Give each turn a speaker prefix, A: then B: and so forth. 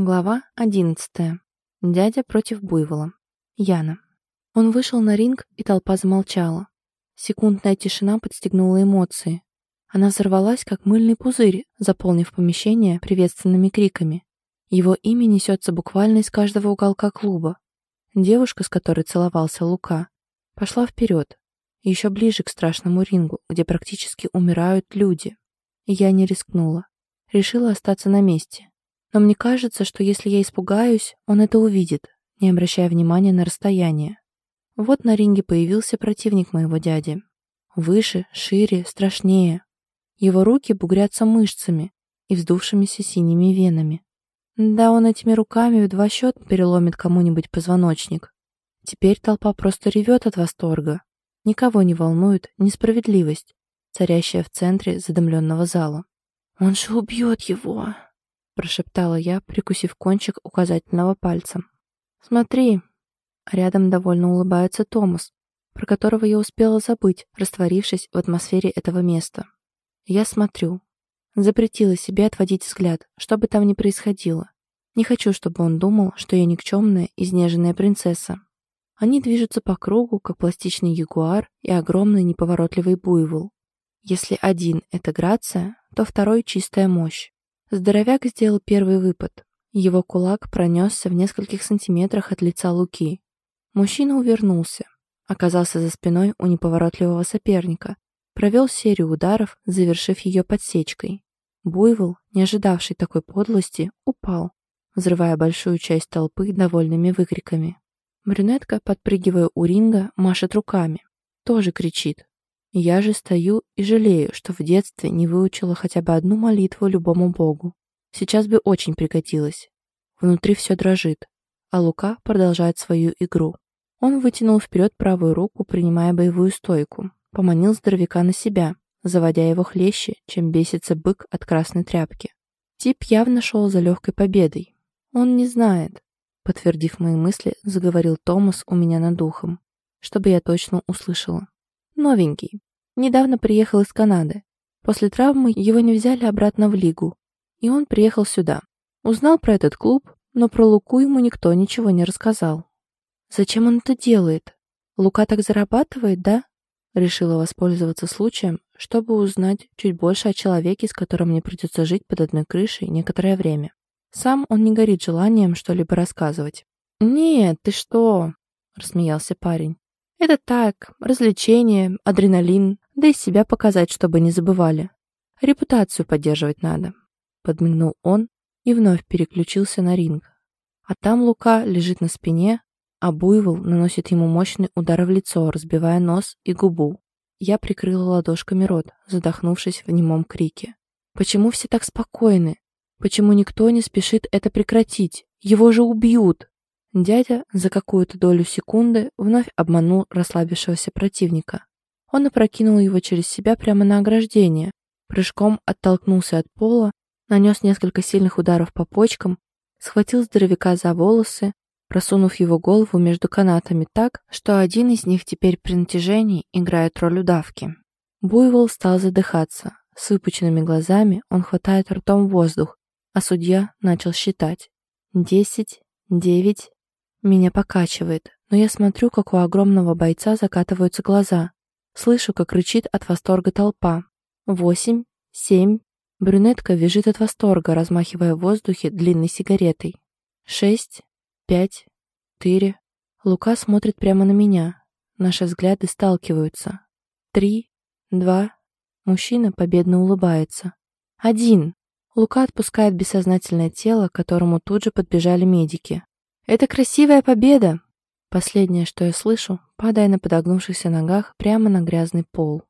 A: Глава 11. Дядя против буйвола. Яна. Он вышел на ринг, и толпа замолчала. Секундная тишина подстегнула эмоции. Она взорвалась, как мыльный пузырь, заполнив помещение приветственными криками. Его имя несется буквально из каждого уголка клуба. Девушка, с которой целовался Лука, пошла вперед, еще ближе к страшному рингу, где практически умирают люди. Я не рискнула. Решила остаться на месте. Но мне кажется, что если я испугаюсь, он это увидит, не обращая внимания на расстояние. Вот на ринге появился противник моего дяди. Выше, шире, страшнее. Его руки бугрятся мышцами и вздувшимися синими венами. Да, он этими руками в два счета переломит кому-нибудь позвоночник. Теперь толпа просто ревет от восторга. Никого не волнует несправедливость, царящая в центре задымленного зала. «Он же убьет его!» Прошептала я, прикусив кончик указательного пальца. «Смотри!» Рядом довольно улыбается Томас, про которого я успела забыть, растворившись в атмосфере этого места. Я смотрю. Запретила себе отводить взгляд, что бы там ни происходило. Не хочу, чтобы он думал, что я никчемная, изнеженная принцесса. Они движутся по кругу, как пластичный ягуар и огромный неповоротливый буйвол. Если один — это грация, то второй — чистая мощь. Здоровяк сделал первый выпад. Его кулак пронесся в нескольких сантиметрах от лица Луки. Мужчина увернулся, оказался за спиной у неповоротливого соперника, провел серию ударов, завершив ее подсечкой. Буйвол, не ожидавший такой подлости, упал, взрывая большую часть толпы довольными выкриками. Брюнетка, подпрыгивая у ринга, машет руками. Тоже кричит. Я же стою и жалею, что в детстве не выучила хотя бы одну молитву любому богу. Сейчас бы очень пригодилось. Внутри все дрожит, а Лука продолжает свою игру. Он вытянул вперед правую руку, принимая боевую стойку, поманил здоровяка на себя, заводя его хлеще, чем бесится бык от красной тряпки. Тип явно шел за легкой победой. Он не знает, подтвердив мои мысли, заговорил Томас у меня над духом, чтобы я точно услышала. Новенький. Недавно приехал из Канады. После травмы его не взяли обратно в лигу. И он приехал сюда. Узнал про этот клуб, но про Луку ему никто ничего не рассказал. Зачем он это делает? Лука так зарабатывает, да? Решила воспользоваться случаем, чтобы узнать чуть больше о человеке, с которым мне придется жить под одной крышей некоторое время. Сам он не горит желанием что-либо рассказывать. «Нет, ты что?» — рассмеялся парень. Это так, развлечение, адреналин, да и себя показать, чтобы не забывали. Репутацию поддерживать надо. Подмигнул он и вновь переключился на ринг. А там Лука лежит на спине, а Буйвол наносит ему мощный удар в лицо, разбивая нос и губу. Я прикрыла ладошками рот, задохнувшись в немом крике. Почему все так спокойны? Почему никто не спешит это прекратить? Его же убьют! Дядя за какую-то долю секунды вновь обманул расслабившегося противника. Он опрокинул его через себя прямо на ограждение, прыжком оттолкнулся от пола, нанес несколько сильных ударов по почкам, схватил здоровяка за волосы, просунув его голову между канатами так, что один из них теперь при натяжении играет роль удавки. Буйвол стал задыхаться. С выпученными глазами он хватает ртом воздух, а судья начал считать. Десять, девять, меня покачивает, но я смотрю, как у огромного бойца закатываются глаза. Слышу, как рычит от восторга толпа. Восемь, семь. Брюнетка вяжет от восторга, размахивая в воздухе длинной сигаретой. Шесть, пять, четыре. Лука смотрит прямо на меня. Наши взгляды сталкиваются. Три, два. Мужчина победно улыбается. Один. Лука отпускает бессознательное тело, к которому тут же подбежали медики. «Это красивая победа!» Последнее, что я слышу, падая на подогнувшихся ногах прямо на грязный пол.